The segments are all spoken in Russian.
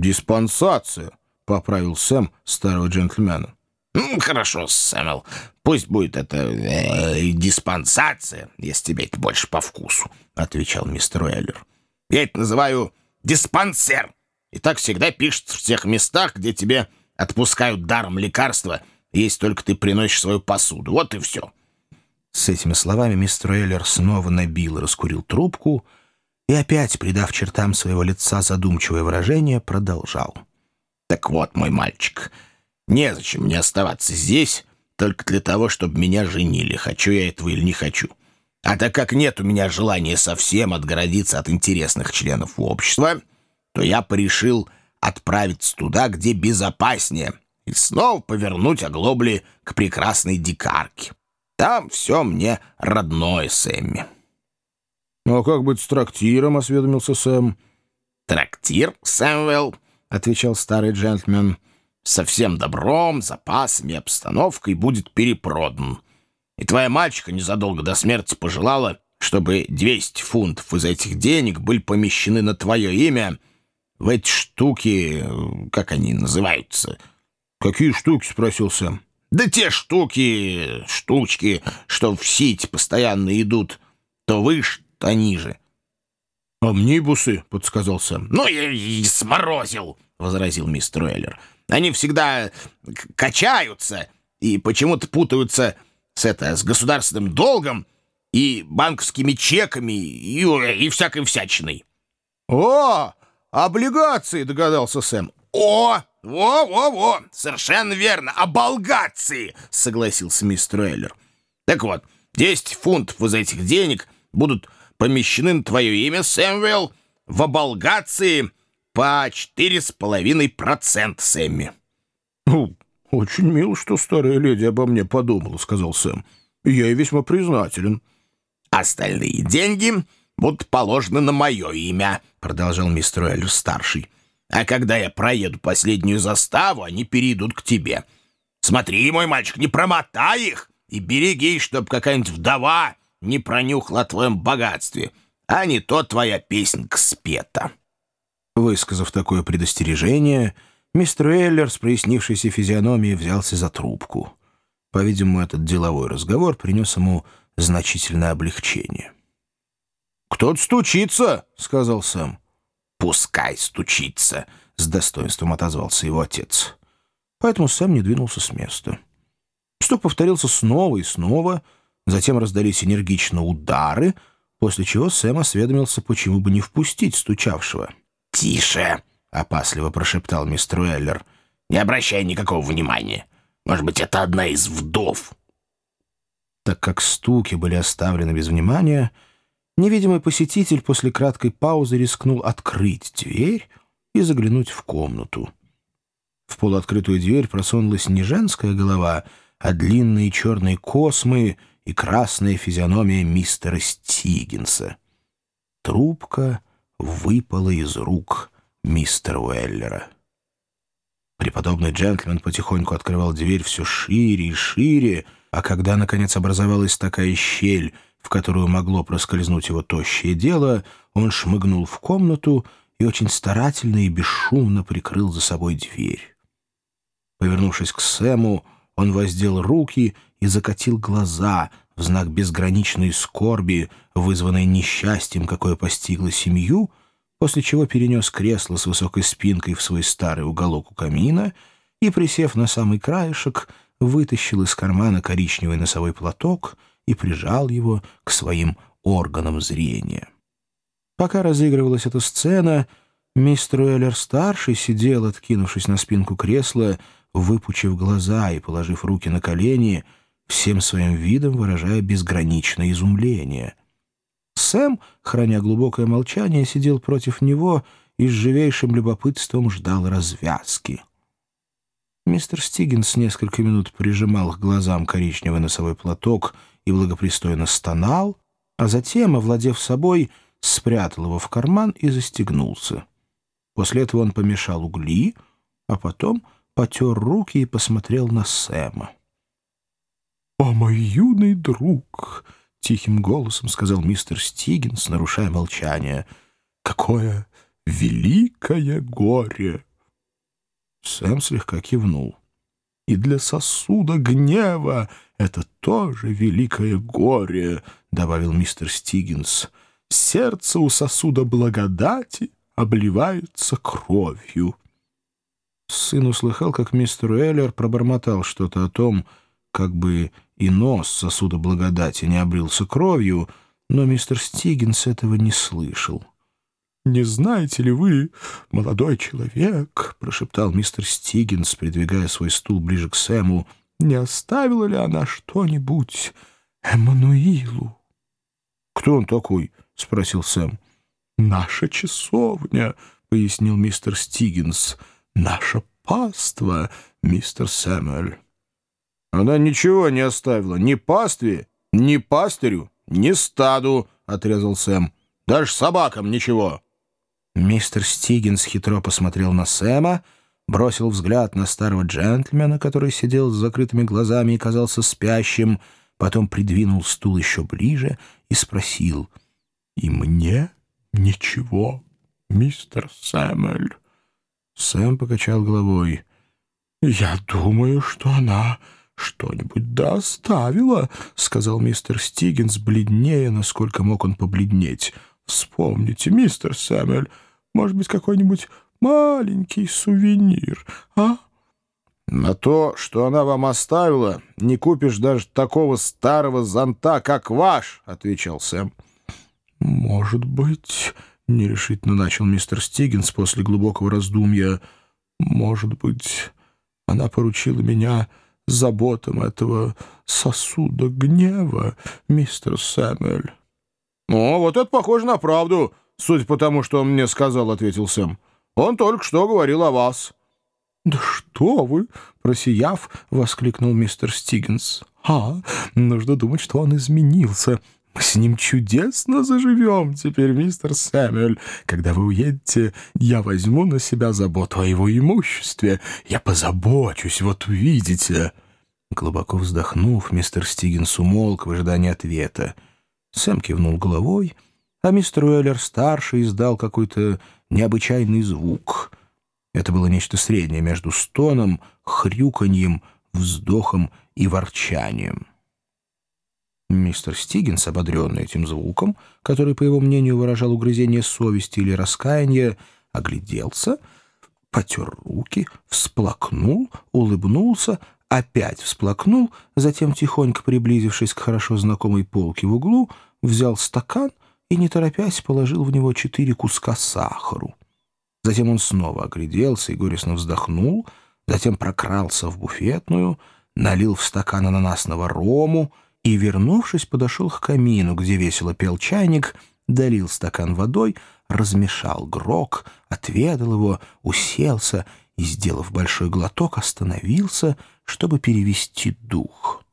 «Диспансация», — поправил Сэм старого джентльмена. «Ну, хорошо, Сэмэл, пусть будет это э, диспансация, если тебе это больше по вкусу», — отвечал мистер Уэллер. «Я это называю диспансер, и так всегда пишут в тех местах, где тебе отпускают даром лекарства, если только ты приносишь свою посуду. Вот и все». С этими словами мистер Уэллер снова набил и раскурил трубку и опять, придав чертам своего лица задумчивое выражение, продолжал. «Так вот, мой мальчик...» Незачем мне оставаться здесь только для того, чтобы меня женили, хочу я этого или не хочу. А так как нет у меня желания совсем отгородиться от интересных членов общества, то я порешил отправиться туда, где безопаснее, и снова повернуть оглобли к прекрасной дикарке. Там все мне родное, Сэмми. — а как быть с трактиром? — осведомился Сэм. — Трактир, Сэмвелл, — отвечал старый джентльмен, — со всем добром, запасами, обстановкой будет перепродан. И твоя мальчика незадолго до смерти пожелала, чтобы 200 фунтов из этих денег были помещены на твое имя в эти штуки, как они называются. «Какие штуки?» — спросил Сэм. «Да те штуки, штучки, что в сеть постоянно идут, то выше, то ниже». «Амнибусы», — подсказал Сэм. «Ну, я и сморозил», — возразил мистер Уэллер. Они всегда качаются и почему-то путаются с, это, с государственным долгом и банковскими чеками и, и всякой всячиной. «О, облигации!» — догадался Сэм. «О, во-во-во! Совершенно верно! Оболгации!» — согласился мистер Эллер. «Так вот, 10 фунтов из этих денег будут помещены на твое имя, Сэмвелл, в оболгации по 4,5% Сэмми. «Ну, очень мило, что старая леди обо мне подумала», — сказал Сэм. «Я ей весьма признателен». «Остальные деньги будут положены на мое имя», — продолжал мистер Эллер-старший. «А когда я проеду последнюю заставу, они перейдут к тебе. Смотри, мой мальчик, не промотай их и береги, чтобы какая-нибудь вдова не пронюхала о твоем богатстве, а не то твоя песенка спета». Высказав такое предостережение, мистер Эллер с прояснившейся физиономией взялся за трубку. По-видимому, этот деловой разговор принес ему значительное облегчение. «Кто-то стучится», — сказал Сэм. «Пускай стучится», — с достоинством отозвался его отец. Поэтому Сэм не двинулся с места. Стук повторился снова и снова, затем раздались энергично удары, после чего Сэм осведомился, почему бы не впустить стучавшего. «Тише!» — опасливо прошептал мистер Уэллер. «Не обращай никакого внимания. Может быть, это одна из вдов». Так как стуки были оставлены без внимания, невидимый посетитель после краткой паузы рискнул открыть дверь и заглянуть в комнату. В полуоткрытую дверь просунулась не женская голова, а длинные черные космы и красная физиономия мистера Стигинса. Трубка выпала из рук мистера Уэллера. Преподобный джентльмен потихоньку открывал дверь все шире и шире, а когда, наконец, образовалась такая щель, в которую могло проскользнуть его тощее дело, он шмыгнул в комнату и очень старательно и бесшумно прикрыл за собой дверь. Повернувшись к Сэму, он воздел руки и закатил глаза, в знак безграничной скорби, вызванной несчастьем, какое постигло семью, после чего перенес кресло с высокой спинкой в свой старый уголок у камина и, присев на самый краешек, вытащил из кармана коричневый носовой платок и прижал его к своим органам зрения. Пока разыгрывалась эта сцена, мистер Уэллер-старший сидел, откинувшись на спинку кресла, выпучив глаза и положив руки на колени — всем своим видом выражая безграничное изумление. Сэм, храня глубокое молчание, сидел против него и с живейшим любопытством ждал развязки. Мистер Стигинс несколько минут прижимал к глазам коричневый носовой платок и благопристойно стонал, а затем, овладев собой, спрятал его в карман и застегнулся. После этого он помешал угли, а потом потер руки и посмотрел на Сэма. «О, мой юный друг!» — тихим голосом сказал мистер Стигинс, нарушая молчание. «Какое великое горе Сэм слегка кивнул. «И для сосуда гнева это тоже великое горе», — добавил мистер Стигинс. «Сердце у сосуда благодати обливается кровью». Сын услыхал, как мистер Эллер пробормотал что-то о том, как бы и нос сосуда благодати не обрился кровью, но мистер Стигинс этого не слышал. «Не знаете ли вы, молодой человек, — прошептал мистер Стигинс, придвигая свой стул ближе к Сэму, — не оставила ли она что-нибудь Эммануилу?» «Кто он такой?» — спросил Сэм. «Наша часовня», — пояснил мистер Стигинс. «Наша паства, мистер Сэмюэль». «Она ничего не оставила, ни пастве, ни пастырю, ни стаду», — отрезал Сэм. «Даже собакам ничего». Мистер Стигинс хитро посмотрел на Сэма, бросил взгляд на старого джентльмена, который сидел с закрытыми глазами и казался спящим, потом придвинул стул еще ближе и спросил, «И мне ничего, мистер Сэмэль?» Сэм покачал головой. «Я думаю, что она что-нибудь да оставила», — сказал мистер Стигинс, бледнее, насколько мог он побледнеть. Вспомните, мистер Сэмюэль, может быть, какой-нибудь маленький сувенир, а? На то, что она вам оставила, не купишь даже такого старого зонта, как ваш, — отвечал Сэм. Может быть, — нерешительно начал мистер Стигинс после глубокого раздумья, — может быть, она поручила меня заботам этого сосуда гнева, мистер Сэмюэль. «О, вот это похоже на правду, судя по тому, что он мне сказал», — ответил Сэм. «Он только что говорил о вас». «Да что вы!» — просияв, воскликнул мистер Стигинс. «А, нужно думать, что он изменился. Мы с ним чудесно заживем теперь, мистер Сэмюэль. Когда вы уедете, я возьму на себя заботу о его имуществе. Я позабочусь, вот увидите». Глубоко вздохнув, мистер Стигинс умолк в ожидании ответа. Сэм кивнул головой, а мистер Уэллер-старший издал какой-то необычайный звук. Это было нечто среднее между стоном, хрюканьем, вздохом и ворчанием. Мистер Стигинс, ободренный этим звуком, который, по его мнению, выражал угрызение совести или раскаяния, огляделся, потер руки, всплакнул, улыбнулся, опять всплакнул, затем, тихонько приблизившись к хорошо знакомой полке в углу, взял стакан и, не торопясь, положил в него четыре куска сахару. Затем он снова огляделся и горестно вздохнул, затем прокрался в буфетную, налил в стакан ананасного рому и, вернувшись, подошел к камину, где весело пел чайник, долил стакан водой, размешал грок, отведал его, уселся и, сделав большой глоток, остановился, чтобы перевести дух.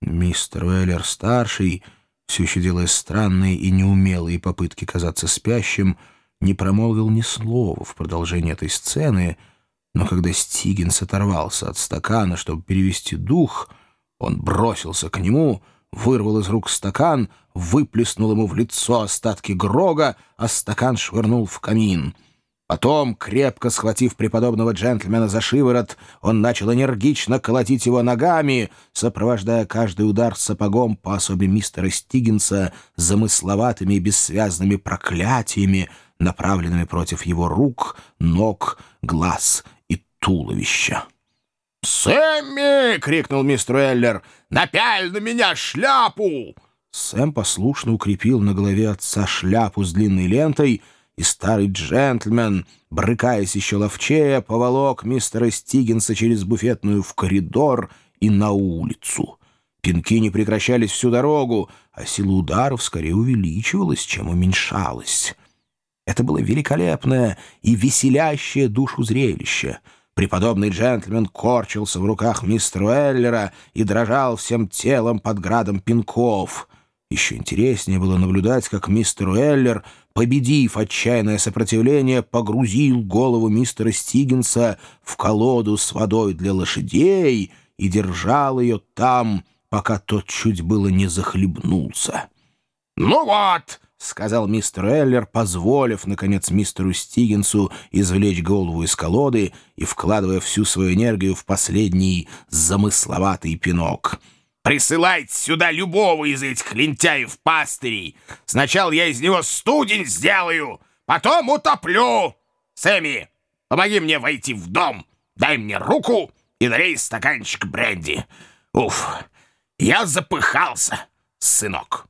Мистер Уэллер-старший, все еще делая странные и неумелые попытки казаться спящим, не промолвил ни слова в продолжении этой сцены, но когда Стигинс оторвался от стакана, чтобы перевести дух, он бросился к нему, вырвал из рук стакан, выплеснул ему в лицо остатки грога, а стакан швырнул в камин — Потом, крепко схватив преподобного джентльмена за шиворот, он начал энергично колотить его ногами, сопровождая каждый удар сапогом по особе мистера Стигинса замысловатыми и бессвязными проклятиями, направленными против его рук, ног, глаз и туловища. «Сэмми!» — крикнул мистер Эллер. «Напяль на меня шляпу!» Сэм послушно укрепил на голове отца шляпу с длинной лентой — и старый джентльмен, брыкаясь еще ловчее, поволок мистера Стигинса через буфетную в коридор и на улицу. Пинки не прекращались всю дорогу, а сила ударов скорее увеличивалась, чем уменьшалась. Это было великолепное и веселящее душу зрелище. Преподобный джентльмен корчился в руках мистера Эллера и дрожал всем телом под градом пинков. Еще интереснее было наблюдать, как мистер Эллер победив отчаянное сопротивление, погрузил голову мистера Стигинса в колоду с водой для лошадей и держал ее там, пока тот чуть было не захлебнулся. «Ну вот!» —— сказал мистер Эллер, позволив, наконец, мистеру Стигинсу извлечь голову из колоды и вкладывая всю свою энергию в последний замысловатый пинок. «Присылайте сюда любого из этих лентяев-пастырей. Сначала я из него студень сделаю, потом утоплю. Сэмми, помоги мне войти в дом, дай мне руку и налей стаканчик бренди. Уф, я запыхался, сынок».